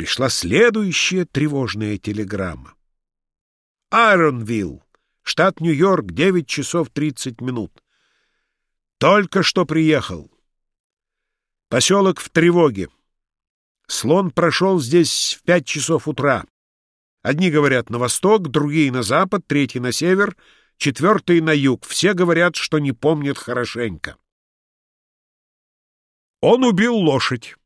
пришла следующая тревожная телеграмма. Айронвилл, штат Нью-Йорк, 9 часов 30 минут. Только что приехал. Поселок в тревоге. Слон прошел здесь в пять часов утра. Одни говорят на восток, другие на запад, третий на север, четвертый на юг. Все говорят, что не помнят хорошенько. Он убил лошадь.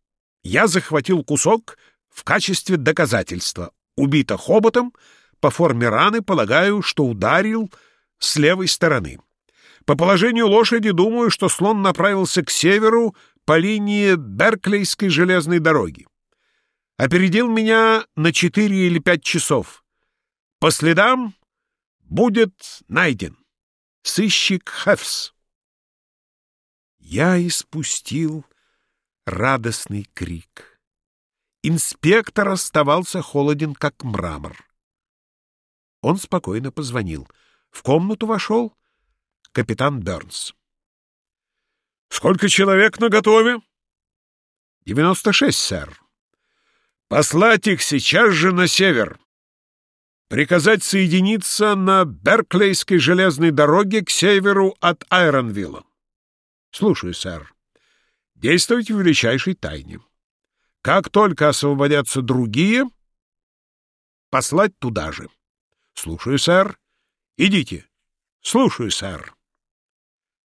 Я захватил кусок в качестве доказательства. Убито хоботом, по форме раны полагаю, что ударил с левой стороны. По положению лошади думаю, что слон направился к северу по линии Берклейской железной дороги. Опередил меня на четыре или пять часов. По следам будет найден. Сыщик Хефс. Я испустил радостный крик. Инспектор оставался холоден, как мрамор. Он спокойно позвонил. В комнату вошел капитан Бернс. «Сколько человек на готове?» «Девяносто шесть, сэр. Послать их сейчас же на север. Приказать соединиться на Берклейской железной дороге к северу от Айронвилла. Слушаю, сэр. Действуйте в величайшей тайне. Как только освободятся другие, послать туда же. Слушаю, сэр. Идите. Слушаю, сэр.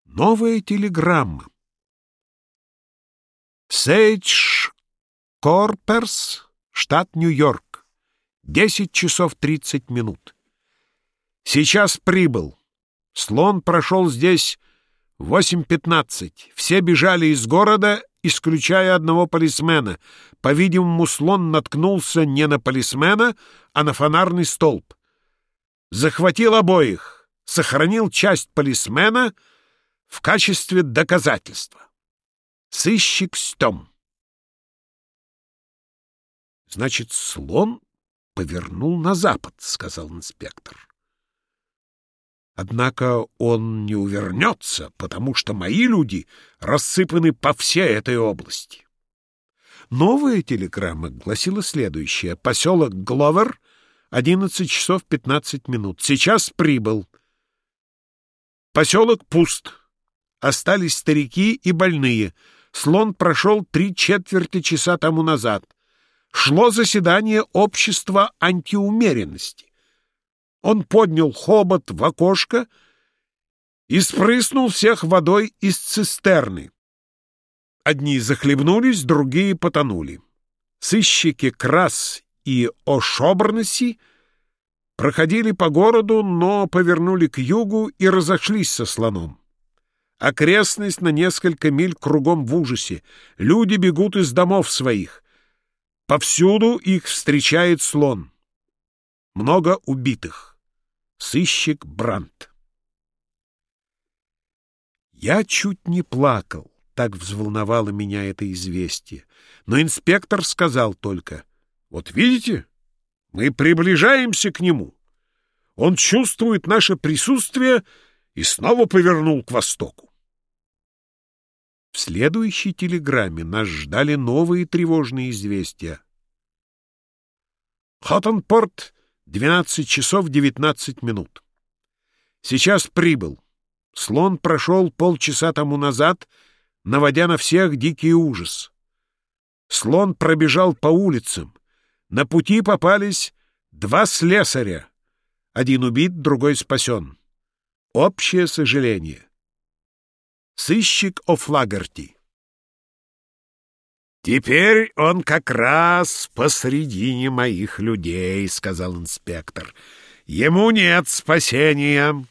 Новая телеграмма. Сейдж Корперс, штат Нью-Йорк. Десять часов тридцать минут. Сейчас прибыл. Слон прошел здесь восемь пятнадцать. Все бежали из города, исключая одного полисмена. По-видимому, слон наткнулся не на полисмена, а на фонарный столб. Захватил обоих, сохранил часть полисмена в качестве доказательства. Сыщик Стем. Значит, слон повернул на запад, — сказал инспектор. Однако он не увернется, потому что мои люди рассыпаны по всей этой области. Новая телеграмма гласила следующее. Поселок Гловер, 11 часов 15 минут. Сейчас прибыл. Поселок пуст. Остались старики и больные. Слон прошел три четверти часа тому назад шло заседание общества антиумеренности. Он поднял хобот в окошко и спрыснул всех водой из цистерны. Одни захлебнулись, другие потонули. Сыщики Крас и Ошобрнеси проходили по городу, но повернули к югу и разошлись со слоном. Окрестность на несколько миль кругом в ужасе. Люди бегут из домов своих. Повсюду их встречает слон. Много убитых. Сыщик Брант. Я чуть не плакал, так взволновало меня это известие. Но инспектор сказал только, «Вот видите, мы приближаемся к нему. Он чувствует наше присутствие и снова повернул к востоку. В следующей телеграмме нас ждали новые тревожные известия. Хоттенпорт, 12 часов 19 минут. Сейчас прибыл. Слон прошел полчаса тому назад, наводя на всех дикий ужас. Слон пробежал по улицам. На пути попались два слесаря. Один убит, другой спасен. Общее сожаление. Сыщик О'Флагерти. «Теперь он как раз посредине моих людей», — сказал инспектор. «Ему нет спасения».